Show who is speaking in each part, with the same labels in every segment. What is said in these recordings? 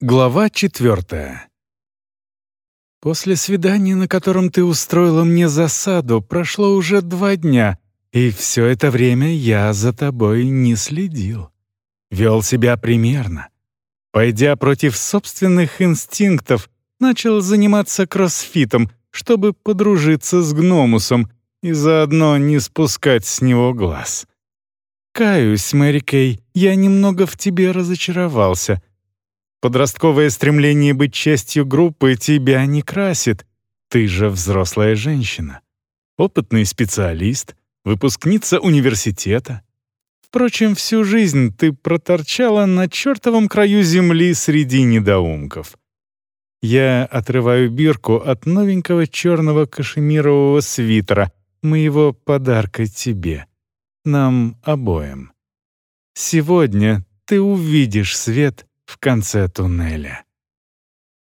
Speaker 1: Глава четвертая. После свидания, на котором ты устроила мне засаду, прошло уже два дня, и все это время я за тобой не следил. Вел себя примерно. Пойдя против собственных инстинктов, начал заниматься кроссфитом, чтобы подружиться с гномусом и заодно не спускать с него глаз. Каюсь, Мэри Кей, я немного в тебе разочаровался — Подростковое стремление быть частью группы тебя не красит. Ты же взрослая женщина. Опытный специалист, выпускница университета. Впрочем, всю жизнь ты проторчала на чертовом краю земли среди недоумков. Я отрываю бирку от новенького черного кашемирового свитера, моего подарка тебе, нам обоим. Сегодня ты увидишь свет в конце туннеля.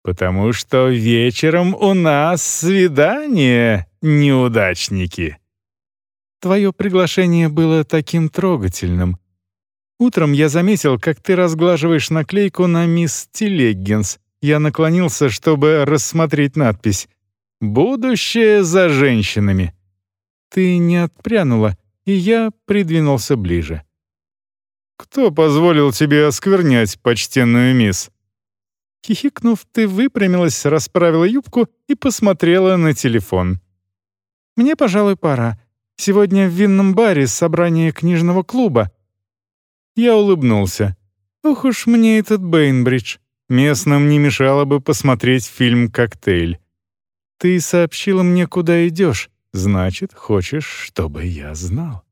Speaker 1: «Потому что вечером у нас свидание, неудачники!» Твое приглашение было таким трогательным. Утром я заметил, как ты разглаживаешь наклейку на мисс Телеггинс. Я наклонился, чтобы рассмотреть надпись «Будущее за женщинами». Ты не отпрянула, и я придвинулся ближе. «Кто позволил тебе осквернять почтенную мисс?» Хихикнув, ты выпрямилась, расправила юбку и посмотрела на телефон. «Мне, пожалуй, пора. Сегодня в винном баре собрание книжного клуба». Я улыбнулся. «Ох уж мне этот Бейнбридж. Местным не мешало бы посмотреть фильм «Коктейль». Ты сообщила мне, куда идешь. Значит, хочешь, чтобы я знал.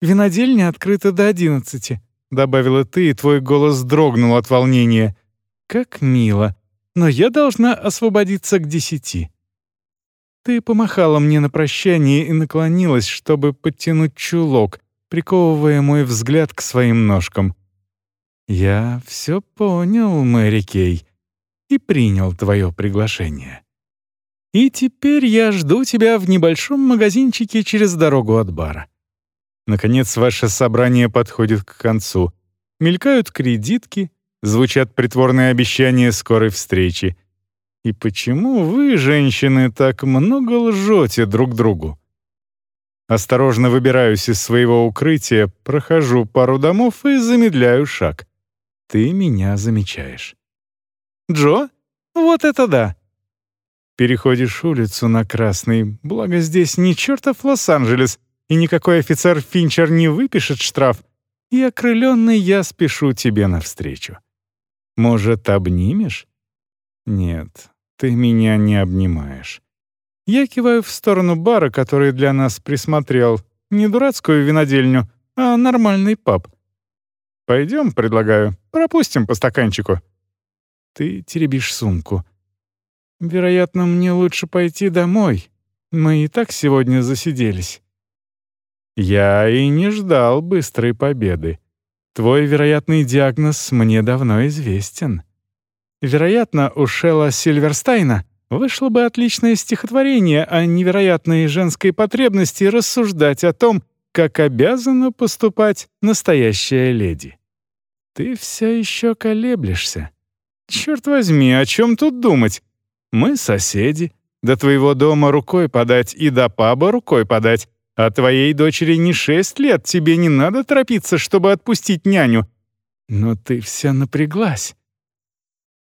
Speaker 1: «Винодельня открыта до одиннадцати», — добавила ты, и твой голос дрогнул от волнения. «Как мило. Но я должна освободиться к десяти». Ты помахала мне на прощание и наклонилась, чтобы подтянуть чулок, приковывая мой взгляд к своим ножкам. «Я все понял, Мэри Кей, и принял твое приглашение. И теперь я жду тебя в небольшом магазинчике через дорогу от бара. Наконец, ваше собрание подходит к концу. Мелькают кредитки, звучат притворные обещания скорой встречи. И почему вы, женщины, так много лжете друг другу? Осторожно выбираюсь из своего укрытия, прохожу пару домов и замедляю шаг. Ты меня замечаешь. «Джо? Вот это да!» Переходишь улицу на Красный, благо здесь не чертов Лос-Анджелес — и никакой офицер Финчер не выпишет штраф, и окрыленный я спешу тебе навстречу. Может, обнимешь? Нет, ты меня не обнимаешь. Я киваю в сторону бара, который для нас присмотрел. Не дурацкую винодельню, а нормальный паб. Пойдем, предлагаю, пропустим по стаканчику. Ты теребишь сумку. Вероятно, мне лучше пойти домой. Мы и так сегодня засиделись. Я и не ждал быстрой победы. Твой вероятный диагноз мне давно известен. Вероятно, у Шелла Сильверстайна вышло бы отличное стихотворение о невероятной женской потребности рассуждать о том, как обязана поступать настоящая леди. Ты все еще колеблешься. Черт возьми, о чем тут думать? Мы соседи. До твоего дома рукой подать и до паба рукой подать. А твоей дочери не шесть лет, тебе не надо торопиться, чтобы отпустить няню. Но ты вся напряглась.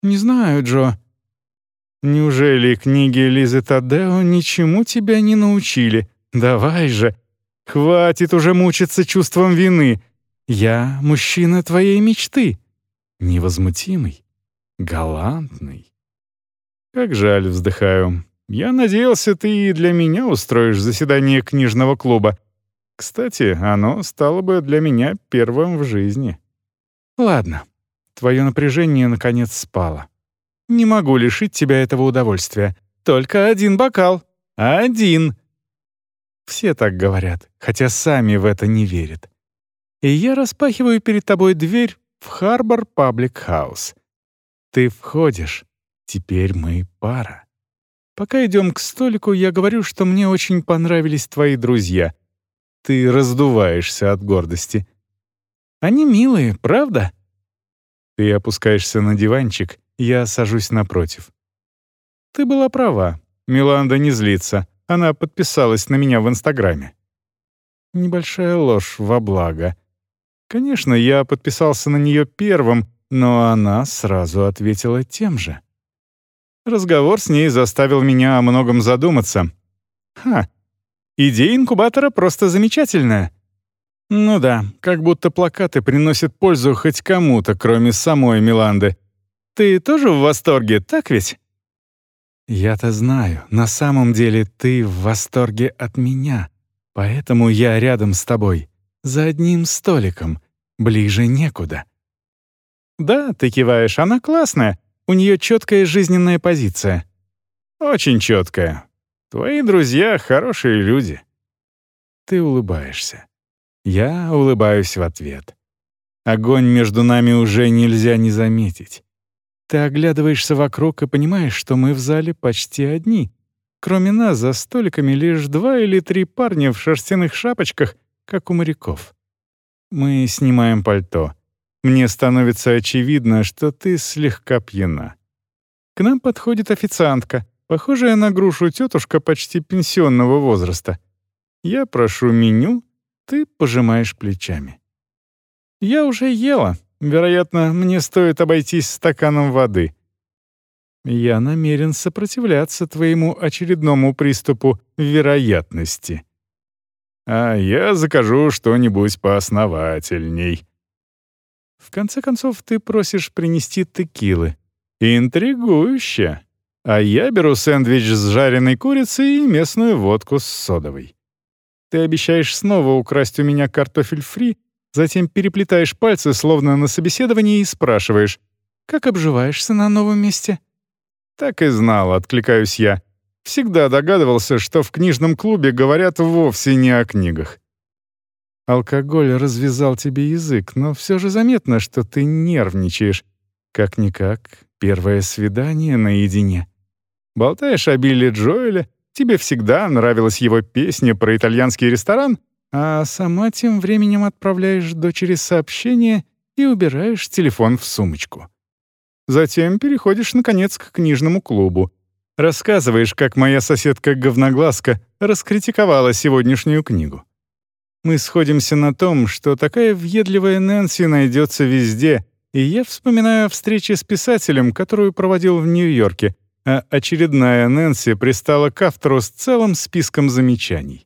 Speaker 1: Не знаю, Джо. Неужели книги Лизы Тадео ничему тебя не научили? Давай же. Хватит уже мучиться чувством вины. Я мужчина твоей мечты. Невозмутимый, галантный. Как жаль, вздыхаю. Я надеялся, ты и для меня устроишь заседание книжного клуба. Кстати, оно стало бы для меня первым в жизни. Ладно, твое напряжение наконец спало. Не могу лишить тебя этого удовольствия. Только один бокал. Один. Все так говорят, хотя сами в это не верят. И я распахиваю перед тобой дверь в Харбор Паблик Хаус. Ты входишь. Теперь мы пара. Пока идем к столику, я говорю, что мне очень понравились твои друзья. Ты раздуваешься от гордости. Они милые, правда? Ты опускаешься на диванчик, я сажусь напротив. Ты была права. Миланда не злится. Она подписалась на меня в Инстаграме. Небольшая ложь во благо. Конечно, я подписался на нее первым, но она сразу ответила тем же. Разговор с ней заставил меня о многом задуматься. Ха, идея инкубатора просто замечательная. Ну да, как будто плакаты приносят пользу хоть кому-то, кроме самой Миланды. Ты тоже в восторге, так ведь? Я-то знаю, на самом деле ты в восторге от меня. Поэтому я рядом с тобой, за одним столиком, ближе некуда. Да, ты киваешь, она классная, у нее четкая жизненная позиция. Очень четкая. Твои друзья — хорошие люди. Ты улыбаешься. Я улыбаюсь в ответ. Огонь между нами уже нельзя не заметить. Ты оглядываешься вокруг и понимаешь, что мы в зале почти одни. Кроме нас за столиками лишь два или три парня в шерстяных шапочках, как у моряков. Мы снимаем пальто. Мне становится очевидно, что ты слегка пьяна. К нам подходит официантка, похожая на грушу тетушка почти пенсионного возраста. Я прошу меню, ты пожимаешь плечами. Я уже ела. Вероятно, мне стоит обойтись стаканом воды. Я намерен сопротивляться твоему очередному приступу вероятности. А я закажу что-нибудь поосновательней. В конце концов, ты просишь принести текилы. Интригующе. А я беру сэндвич с жареной курицей и местную водку с содовой. Ты обещаешь снова украсть у меня картофель фри, затем переплетаешь пальцы, словно на собеседовании, и спрашиваешь, «Как обживаешься на новом месте?» «Так и знал», — откликаюсь я. Всегда догадывался, что в книжном клубе говорят вовсе не о книгах. Алкоголь развязал тебе язык, но все же заметно, что ты нервничаешь. Как-никак, первое свидание наедине. Болтаешь о Билли Джоэле, тебе всегда нравилась его песня про итальянский ресторан, а сама тем временем отправляешь дочери сообщение и убираешь телефон в сумочку. Затем переходишь, наконец, к книжному клубу. Рассказываешь, как моя соседка-говноглазка раскритиковала сегодняшнюю книгу. Мы сходимся на том, что такая въедливая Нэнси найдется везде, и я вспоминаю о встрече с писателем, которую проводил в Нью-Йорке, а очередная Нэнси пристала к автору с целым списком замечаний.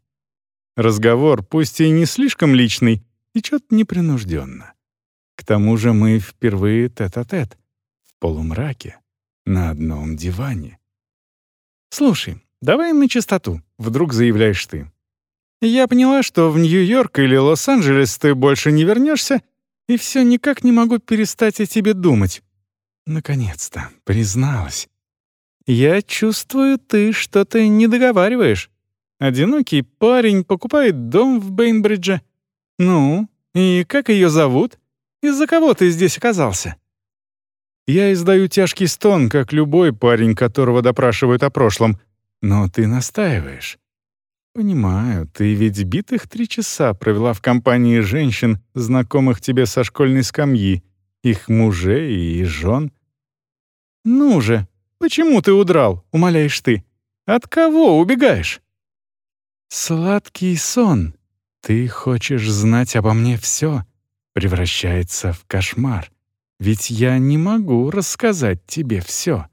Speaker 1: Разговор, пусть и не слишком личный, течет непринужденно. К тому же мы впервые тет-а-тет. -тет полумраке, на одном диване. «Слушай, давай на чистоту», — вдруг заявляешь ты. «Я поняла, что в Нью-Йорк или Лос-Анджелес ты больше не вернешься, и все никак не могу перестать о тебе думать». Наконец-то, призналась. «Я чувствую, ты что-то не договариваешь. Одинокий парень покупает дом в Бейнбридже. Ну, и как ее зовут? Из-за кого ты здесь оказался?» Я издаю тяжкий стон, как любой парень, которого допрашивают о прошлом. Но ты настаиваешь. Понимаю, ты ведь битых три часа провела в компании женщин, знакомых тебе со школьной скамьи, их мужей и жен. Ну же, почему ты удрал, умоляешь ты? От кого убегаешь? Сладкий сон. Ты хочешь знать обо мне все, превращается в кошмар. Ведь я не могу рассказать тебе все.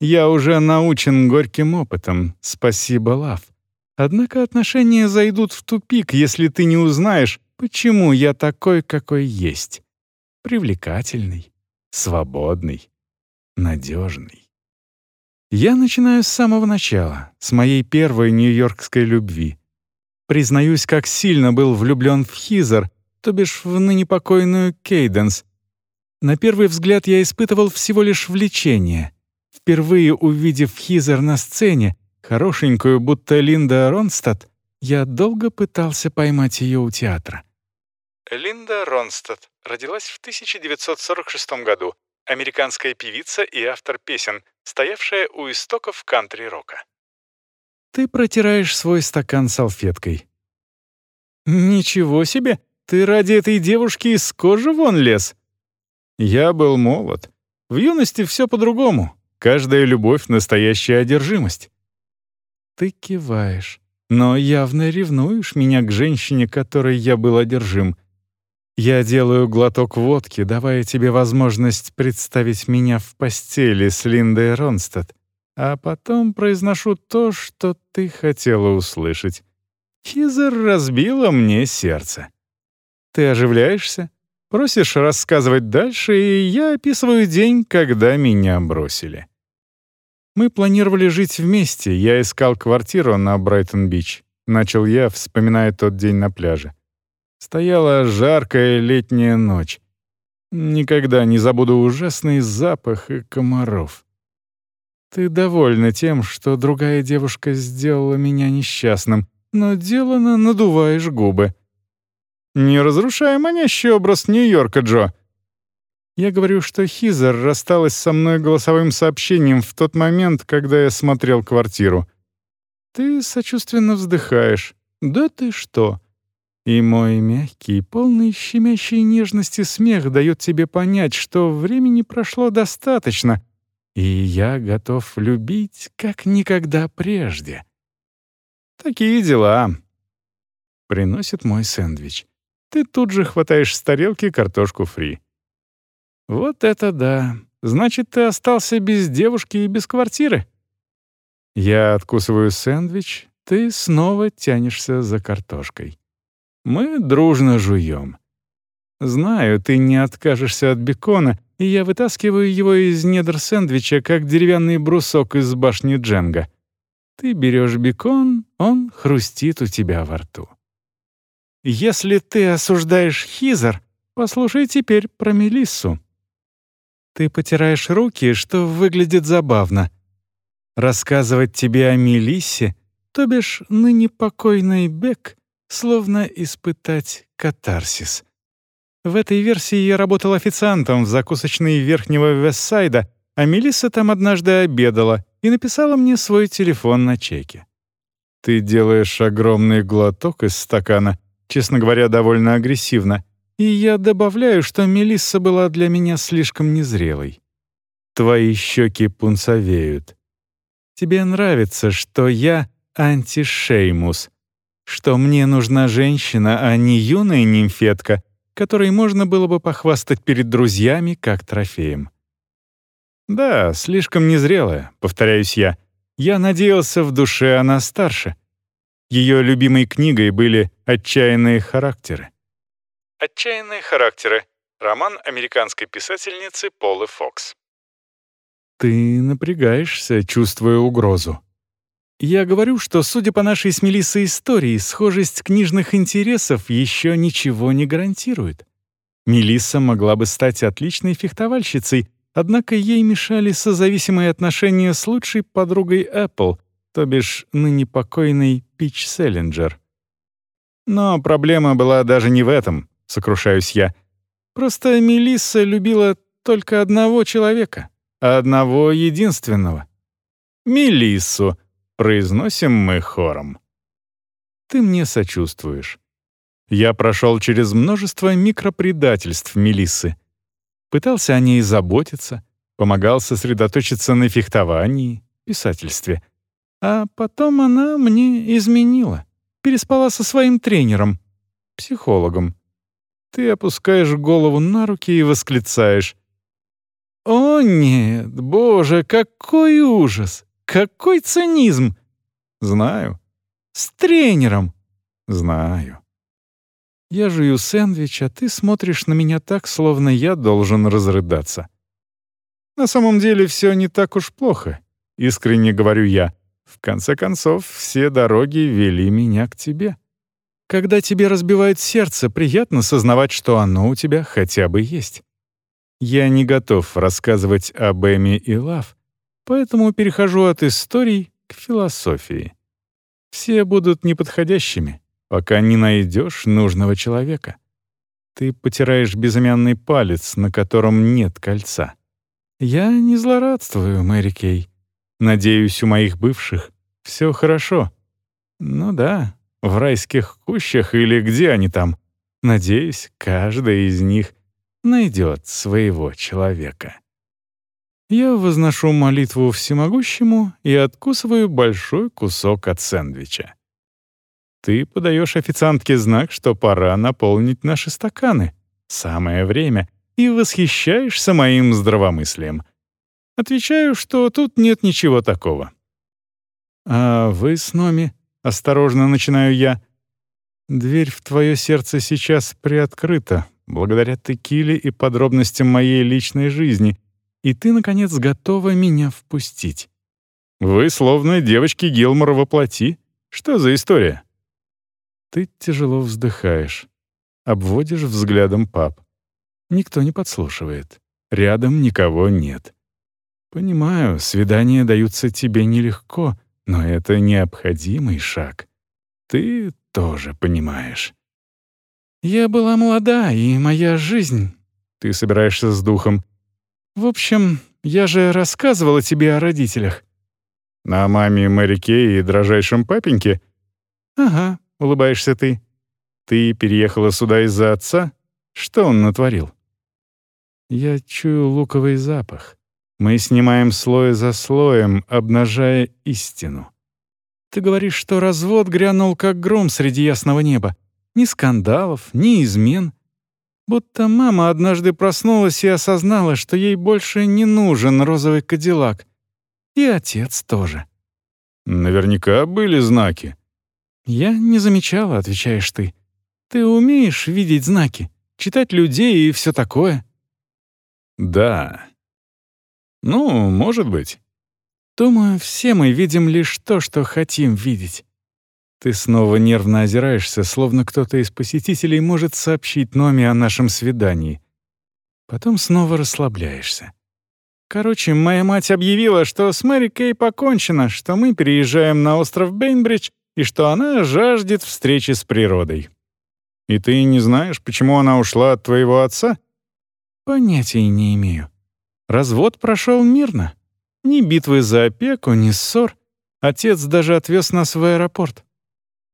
Speaker 1: Я уже научен горьким опытом, спасибо, Лав. Однако отношения зайдут в тупик, если ты не узнаешь, почему я такой, какой есть. Привлекательный, свободный, надежный. Я начинаю с самого начала, с моей первой нью-йоркской любви. Признаюсь, как сильно был влюблен в Хизер, то бишь в ныне покойную Кейденс, на первый взгляд я испытывал всего лишь влечение. Впервые увидев Хизер на сцене, хорошенькую, будто Линда Ронстадт, я долго пытался поймать ее у театра. Линда Ронстадт родилась в 1946 году, американская певица и автор песен, стоявшая у истоков кантри-рока. Ты протираешь свой стакан салфеткой. «Ничего себе! Ты ради этой девушки из кожи вон лез!» Я был молод. В юности все по-другому. Каждая любовь — настоящая одержимость. Ты киваешь, но явно ревнуешь меня к женщине, которой я был одержим. Я делаю глоток водки, давая тебе возможность представить меня в постели с Линдой Ронстад, а потом произношу то, что ты хотела услышать. Хизер разбила мне сердце. Ты оживляешься, просишь рассказывать дальше, и я описываю день, когда меня бросили. Мы планировали жить вместе, я искал квартиру на Брайтон-Бич. Начал я, вспоминая тот день на пляже. Стояла жаркая летняя ночь. Никогда не забуду ужасный запах и комаров. Ты довольна тем, что другая девушка сделала меня несчастным, но делано надуваешь губы. Не разрушай манящий образ Нью-Йорка, Джо. Я говорю, что Хизер рассталась со мной голосовым сообщением в тот момент, когда я смотрел квартиру. Ты сочувственно вздыхаешь. Да ты что? И мой мягкий, полный щемящей нежности смех дает тебе понять, что времени прошло достаточно, и я готов любить, как никогда прежде. Такие дела. Приносит мой сэндвич. Ты тут же хватаешь с тарелки картошку фри. Вот это да. Значит, ты остался без девушки и без квартиры. Я откусываю сэндвич, ты снова тянешься за картошкой. Мы дружно жуем. Знаю, ты не откажешься от бекона, и я вытаскиваю его из недр сэндвича, как деревянный брусок из башни Дженга. Ты берешь бекон, он хрустит у тебя во рту. Если ты осуждаешь Хизер, послушай теперь про Мелиссу. Ты потираешь руки, что выглядит забавно. Рассказывать тебе о Мелиссе, то бишь ныне покойной Бек, словно испытать катарсис. В этой версии я работал официантом в закусочной Верхнего Вестсайда, а Мелисса там однажды обедала и написала мне свой телефон на чеке. Ты делаешь огромный глоток из стакана, честно говоря, довольно агрессивно, и я добавляю, что Мелисса была для меня слишком незрелой. Твои щеки пунцовеют. Тебе нравится, что я антишеймус, что мне нужна женщина, а не юная нимфетка, которой можно было бы похвастать перед друзьями как трофеем. Да, слишком незрелая, повторяюсь я. Я надеялся, в душе она старше. Ее любимой книгой были «Отчаянные характеры». «Отчаянные характеры» — роман американской писательницы Полы Фокс. Ты напрягаешься, чувствуя угрозу. Я говорю, что, судя по нашей с Мелиссой истории, схожесть книжных интересов еще ничего не гарантирует. Мелисса могла бы стать отличной фехтовальщицей, Однако ей мешали созависимые отношения с лучшей подругой Apple, то бишь ныне покойной Пич Селлинджер. Но проблема была даже не в этом, сокрушаюсь я. Просто Мелисса любила только одного человека, одного единственного. Мелиссу, произносим мы хором. Ты мне сочувствуешь. Я прошел через множество микропредательств Мелиссы — Пытался о ней заботиться, помогал сосредоточиться на фехтовании, писательстве. А потом она мне изменила, переспала со своим тренером, психологом. Ты опускаешь голову на руки и восклицаешь. «О нет, боже, какой ужас! Какой цинизм!» «Знаю». «С тренером!» «Знаю». Я жую сэндвич, а ты смотришь на меня так, словно я должен разрыдаться. На самом деле все не так уж плохо, искренне говорю я. В конце концов, все дороги вели меня к тебе. Когда тебе разбивает сердце, приятно сознавать, что оно у тебя хотя бы есть. Я не готов рассказывать об Эми и Лав, поэтому перехожу от историй к философии. Все будут неподходящими, пока не найдешь нужного человека. Ты потираешь безымянный палец, на котором нет кольца. Я не злорадствую, Мэри Кей. Надеюсь, у моих бывших все хорошо. Ну да, в райских кущах или где они там. Надеюсь, каждая из них. найдет своего человека. Я возношу молитву всемогущему и откусываю большой кусок от сэндвича. Ты подаешь официантке знак, что пора наполнить наши стаканы. Самое время. И восхищаешься моим здравомыслием. Отвечаю, что тут нет ничего такого. «А вы с Номи?» — осторожно начинаю я. «Дверь в твое сердце сейчас приоткрыта, благодаря текиле и подробностям моей личной жизни, и ты, наконец, готова меня впустить». «Вы словно девочки Гилмора во плоти. Что за история?» Ты тяжело вздыхаешь, обводишь взглядом пап. Никто не подслушивает. Рядом никого нет. Понимаю, свидания даются тебе нелегко, но это необходимый шаг. Ты тоже понимаешь. Я была молода, и моя жизнь... Ты собираешься с духом. В общем, я же рассказывала тебе о родителях. На маме Марике и дрожайшем папеньке? Ага, — улыбаешься ты. «Ты переехала сюда из-за отца? Что он натворил?» Я чую луковый запах. Мы снимаем слой за слоем, обнажая истину. Ты говоришь, что развод грянул как гром среди ясного неба. Ни скандалов, ни измен. Будто мама однажды проснулась и осознала, что ей больше не нужен розовый кадиллак. И отец тоже. Наверняка были знаки. «Я не замечала», — отвечаешь ты. «Ты умеешь видеть знаки, читать людей и все такое?» «Да». «Ну, может быть». «Думаю, все мы видим лишь то, что хотим видеть». Ты снова нервно озираешься, словно кто-то из посетителей может сообщить Номи о нашем свидании. Потом снова расслабляешься. Короче, моя мать объявила, что с Мэри Кей покончено, что мы переезжаем на остров Бейнбридж и что она жаждет встречи с природой. И ты не знаешь, почему она ушла от твоего отца? Понятия не имею. Развод прошел мирно. Ни битвы за опеку, ни ссор. Отец даже отвез нас в аэропорт.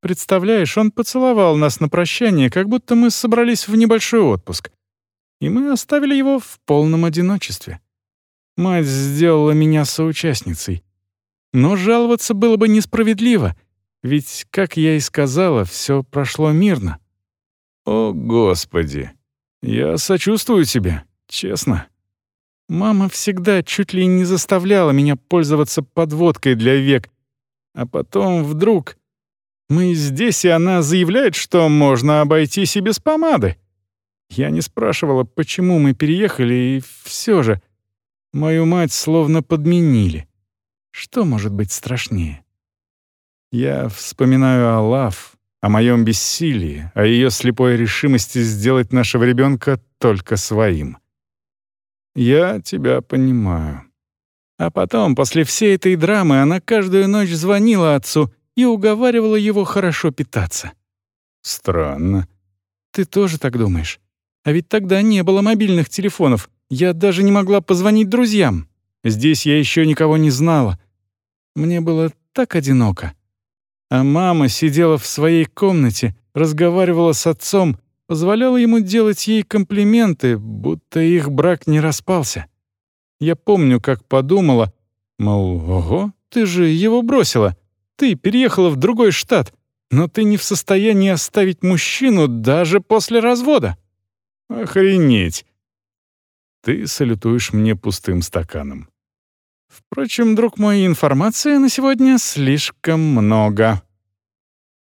Speaker 1: Представляешь, он поцеловал нас на прощание, как будто мы собрались в небольшой отпуск. И мы оставили его в полном одиночестве. Мать сделала меня соучастницей. Но жаловаться было бы несправедливо, ведь, как я и сказала, все прошло мирно. О, Господи! Я сочувствую тебе, честно. Мама всегда чуть ли не заставляла меня пользоваться подводкой для век. А потом вдруг... Мы здесь, и она заявляет, что можно обойтись и без помады. Я не спрашивала, почему мы переехали, и все же... Мою мать словно подменили. Что может быть страшнее? Я вспоминаю о Лав, о моем бессилии, о ее слепой решимости сделать нашего ребенка только своим. Я тебя понимаю. А потом, после всей этой драмы, она каждую ночь звонила отцу и уговаривала его хорошо питаться. Странно. Ты тоже так думаешь? А ведь тогда не было мобильных телефонов. Я даже не могла позвонить друзьям. Здесь я еще никого не знала. Мне было так одиноко. А мама сидела в своей комнате, разговаривала с отцом, позволяла ему делать ей комплименты, будто их брак не распался. Я помню, как подумала, мол, ого, ты же его бросила. Ты переехала в другой штат, но ты не в состоянии оставить мужчину даже после развода. Охренеть. Ты салютуешь мне пустым стаканом. Впрочем, друг мой, информации на сегодня слишком много.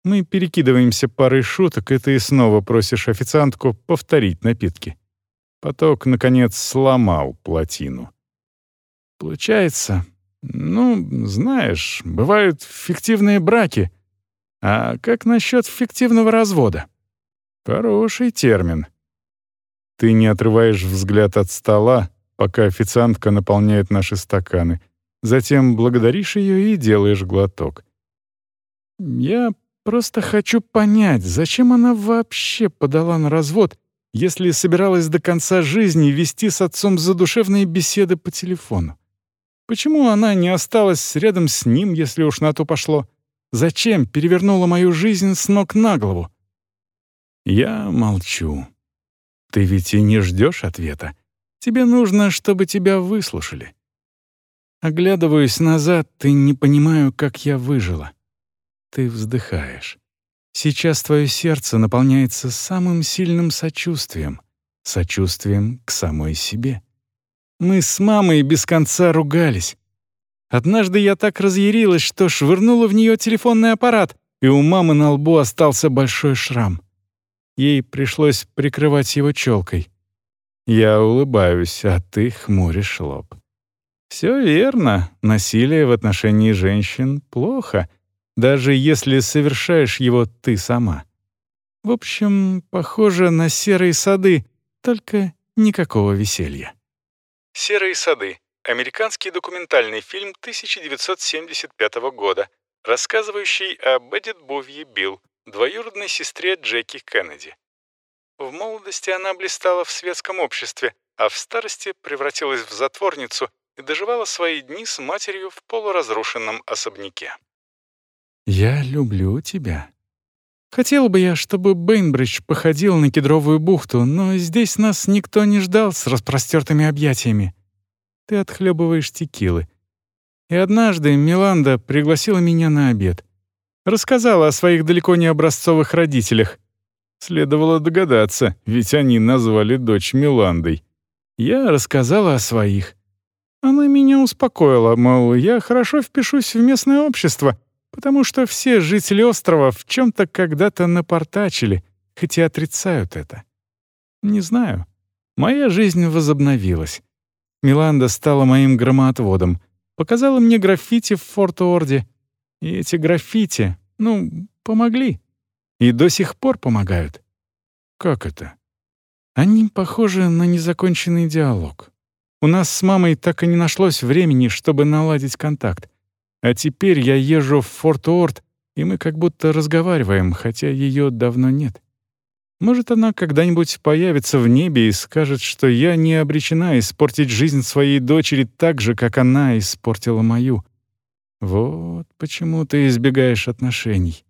Speaker 1: Мы перекидываемся парой шуток, и ты снова просишь официантку повторить напитки. Поток, наконец, сломал плотину. Получается, ну, знаешь, бывают фиктивные браки. А как насчет фиктивного развода? Хороший термин. Ты не отрываешь взгляд от стола, пока официантка наполняет наши стаканы. Затем благодаришь ее и делаешь глоток. Я просто хочу понять, зачем она вообще подала на развод, если собиралась до конца жизни вести с отцом задушевные беседы по телефону. Почему она не осталась рядом с ним, если уж на то пошло? Зачем перевернула мою жизнь с ног на голову? Я молчу. Ты ведь и не ждешь ответа. Тебе нужно, чтобы тебя выслушали. Оглядываюсь назад и не понимаю, как я выжила. Ты вздыхаешь. Сейчас твое сердце наполняется самым сильным сочувствием, сочувствием к самой себе. Мы с мамой без конца ругались. Однажды я так разъярилась, что швырнула в нее телефонный аппарат, и у мамы на лбу остался большой шрам. Ей пришлось прикрывать его челкой. Я улыбаюсь, а ты хмуришь лоб. Все верно, насилие в отношении женщин плохо, даже если совершаешь его ты сама. В общем, похоже на серые сады, только никакого веселья.
Speaker 2: «Серые сады» — американский документальный фильм 1975 года, рассказывающий об Эдит Бовье Билл, двоюродной сестре Джеки Кеннеди. В молодости она блистала в светском обществе, а в старости превратилась в затворницу и доживала свои дни с матерью в полуразрушенном особняке.
Speaker 1: «Я люблю тебя», Хотел бы я, чтобы Бейнбридж походил на кедровую бухту, но здесь нас никто не ждал с распростертыми объятиями. Ты отхлебываешь текилы. И однажды Миланда пригласила меня на обед. Рассказала о своих далеко не образцовых родителях. Следовало догадаться, ведь они назвали дочь Миландой. Я рассказала о своих. Она меня успокоила, мол, я хорошо впишусь в местное общество — потому что все жители острова в чем-то когда-то напортачили, хоть и отрицают это. Не знаю. Моя жизнь возобновилась. Миланда стала моим громоотводом, показала мне граффити в Форт-Орде. И эти граффити, ну, помогли. И до сих пор помогают. Как это? Они похожи на незаконченный диалог. У нас с мамой так и не нашлось времени, чтобы наладить контакт. А теперь я езжу в Форт-Уорд, и мы как будто разговариваем, хотя ее давно нет. Может, она когда-нибудь появится в небе и скажет, что я не обречена испортить жизнь своей дочери так же, как она испортила мою. Вот почему ты избегаешь отношений.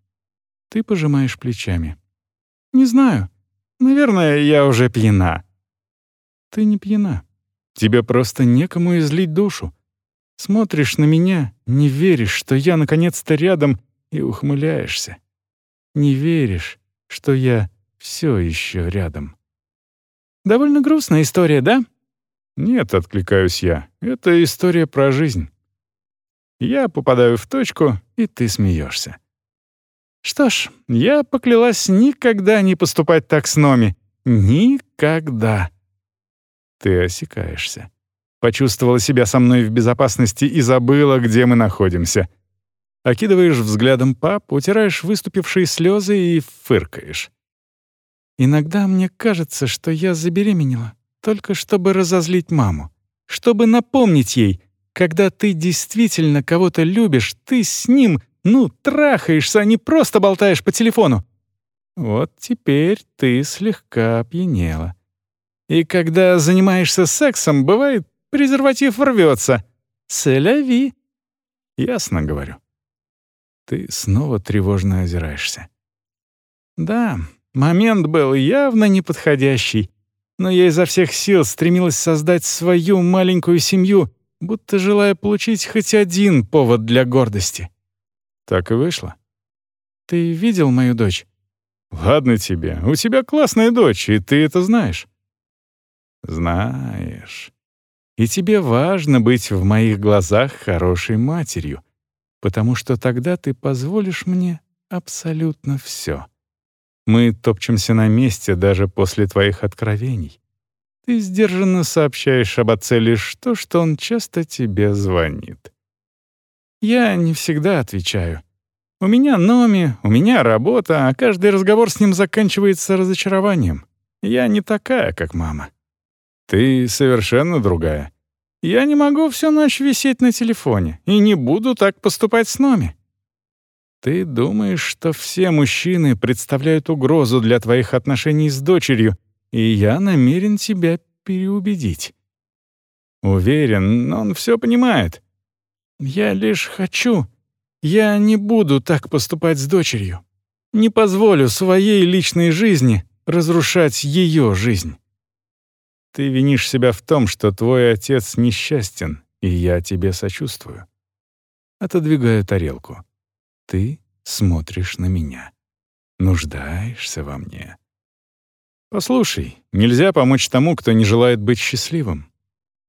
Speaker 1: Ты пожимаешь плечами. Не знаю. Наверное, я уже пьяна. Ты не пьяна. Тебе просто некому излить душу. Смотришь на меня, не веришь, что я наконец-то рядом, и ухмыляешься. Не веришь, что я все еще рядом. Довольно грустная история, да? Нет, откликаюсь я. Это история про жизнь. Я попадаю в точку, и ты смеешься. Что ж, я поклялась никогда не поступать так с Номи. Никогда. Ты осекаешься почувствовала себя со мной в безопасности и забыла, где мы находимся. Окидываешь взглядом пап, утираешь выступившие слезы и фыркаешь. Иногда мне кажется, что я забеременела, только чтобы разозлить маму, чтобы напомнить ей, когда ты действительно кого-то любишь, ты с ним, ну, трахаешься, а не просто болтаешь по телефону. Вот теперь ты слегка опьянела. И когда занимаешься сексом, бывает презерватив рвется. Селяви. Ясно говорю. Ты снова тревожно озираешься. Да, момент был явно неподходящий, но я изо всех сил стремилась создать свою маленькую семью, будто желая получить хоть один повод для гордости. Так и вышло. Ты видел мою дочь? Ладно тебе, у тебя классная дочь, и ты это знаешь. Знаешь. И тебе важно быть в моих глазах хорошей матерью, потому что тогда ты позволишь мне абсолютно все. Мы топчемся на месте даже после твоих откровений. Ты сдержанно сообщаешь об отце лишь то, что он часто тебе звонит. Я не всегда отвечаю. У меня Номи, у меня работа, а каждый разговор с ним заканчивается разочарованием. Я не такая, как мама. Ты совершенно другая. Я не могу всю ночь висеть на телефоне и не буду так поступать с Номи. Ты думаешь, что все мужчины представляют угрозу для твоих отношений с дочерью, и я намерен тебя переубедить. Уверен, он все понимает. Я лишь хочу. Я не буду так поступать с дочерью. Не позволю своей личной жизни разрушать ее жизнь. Ты винишь себя в том, что твой отец несчастен, и я тебе сочувствую. Отодвигаю тарелку. Ты смотришь на меня. Нуждаешься во мне. Послушай, нельзя помочь тому, кто не желает быть счастливым.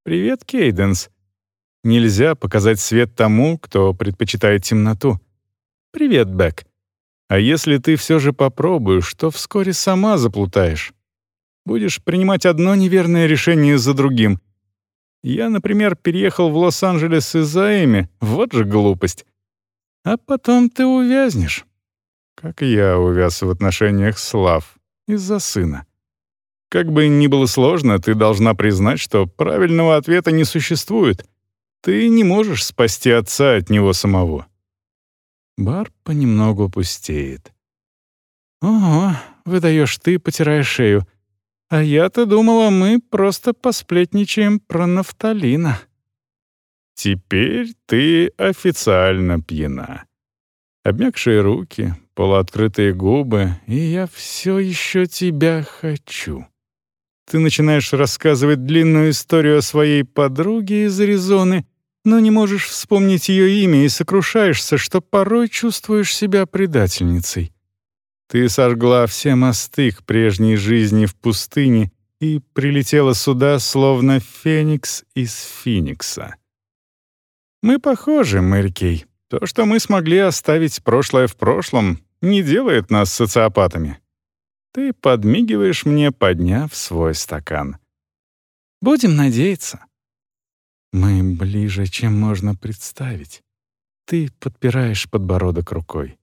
Speaker 1: Привет, Кейденс. Нельзя показать свет тому, кто предпочитает темноту. Привет, Бек. А если ты все же попробуешь, то вскоре сама заплутаешь. Будешь принимать одно неверное решение за другим. Я, например, переехал в Лос-Анджелес из-за Эми. Вот же глупость. А потом ты увязнешь. Как я увяз в отношениях с Лав из-за сына. Как бы ни было сложно, ты должна признать, что правильного ответа не существует. Ты не можешь спасти отца от него самого. Бар понемногу пустеет. «Ого, выдаешь ты, потирая шею. А я-то думала, мы просто посплетничаем про нафталина». «Теперь ты официально пьяна». Обмякшие руки, полуоткрытые губы, и я все еще тебя хочу. Ты начинаешь рассказывать длинную историю о своей подруге из Аризоны, но не можешь вспомнить ее имя и сокрушаешься, что порой чувствуешь себя предательницей. Ты сожгла все мосты к прежней жизни в пустыне и прилетела сюда, словно феникс из Феникса. Мы похожи, Мэри. То, что мы смогли оставить прошлое в прошлом, не делает нас социопатами. Ты подмигиваешь мне, подняв свой стакан. Будем надеяться. Мы ближе, чем можно представить. Ты подпираешь подбородок рукой.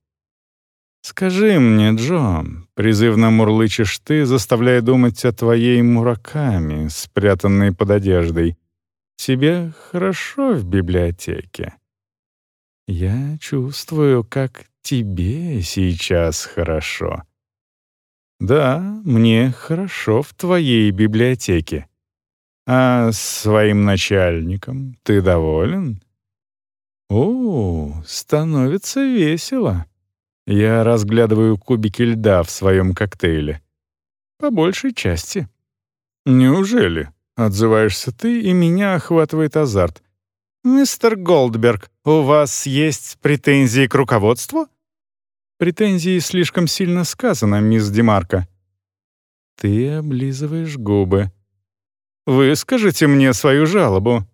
Speaker 1: «Скажи мне, Джо», — призывно мурлычешь ты, заставляя думать о твоей мураками, спрятанной под одеждой. «Тебе хорошо в библиотеке?» «Я чувствую, как тебе сейчас хорошо». Да, мне хорошо в твоей библиотеке. А своим начальником ты доволен? О, становится весело. Я разглядываю кубики льда в своем коктейле. По большей части. Неужели? Отзываешься ты, и меня охватывает азарт. «Мистер Голдберг, у вас есть претензии к руководству?» Претензии слишком сильно сказано, мисс Демарко. Ты облизываешь губы. Выскажите мне свою жалобу.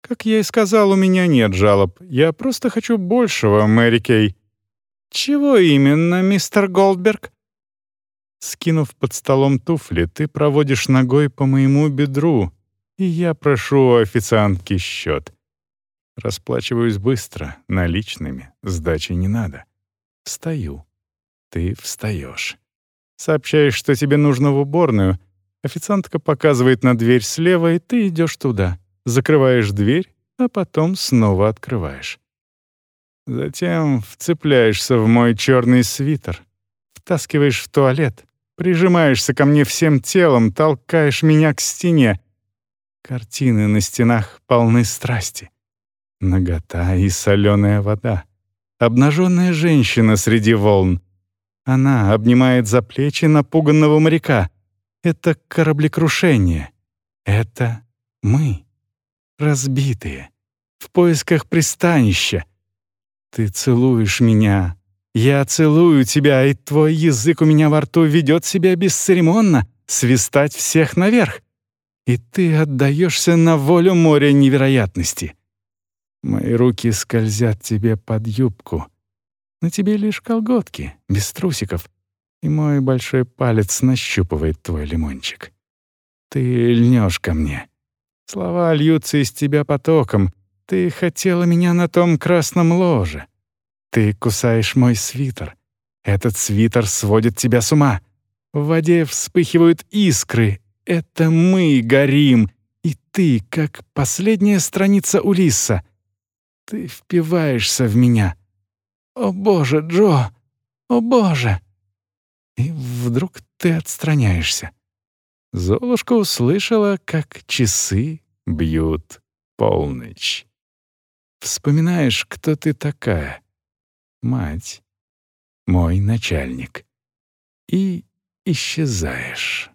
Speaker 1: Как я и сказал, у меня нет жалоб. Я просто хочу большего, Мэри Кей. Чего именно, мистер Голдберг? Скинув под столом туфли, ты проводишь ногой по моему бедру, и я прошу у официантки счет. Расплачиваюсь быстро, наличными, сдачи не надо. Встаю. Ты встаешь. Сообщаешь, что тебе нужно в уборную. Официантка показывает на дверь слева, и ты идешь туда. Закрываешь дверь, а потом снова открываешь. Затем вцепляешься в мой черный свитер, втаскиваешь в туалет, прижимаешься ко мне всем телом, толкаешь меня к стене. Картины на стенах полны страсти. Нагота и соленая вода обнаженная женщина среди волн. Она обнимает за плечи напуганного моряка. Это кораблекрушение. Это мы, разбитые, в поисках пристанища. Ты целуешь меня, я целую тебя, и твой язык у меня во рту ведет себя бесцеремонно, свистать всех наверх. И ты отдаешься на волю моря невероятности. Мои руки скользят тебе под юбку. На тебе лишь колготки, без трусиков, и мой большой палец нащупывает твой лимончик. Ты льнешь ко мне. Слова льются из тебя потоком. Ты хотела меня на том красном ложе. Ты кусаешь мой свитер. Этот свитер сводит тебя с ума. В воде вспыхивают искры. Это мы горим. И ты, как последняя страница Улисса — ты впиваешься в меня. О боже, Джо! О боже! И вдруг ты отстраняешься. Золушка услышала, как часы бьют полночь. Вспоминаешь, кто ты такая. Мать, мой начальник. И исчезаешь.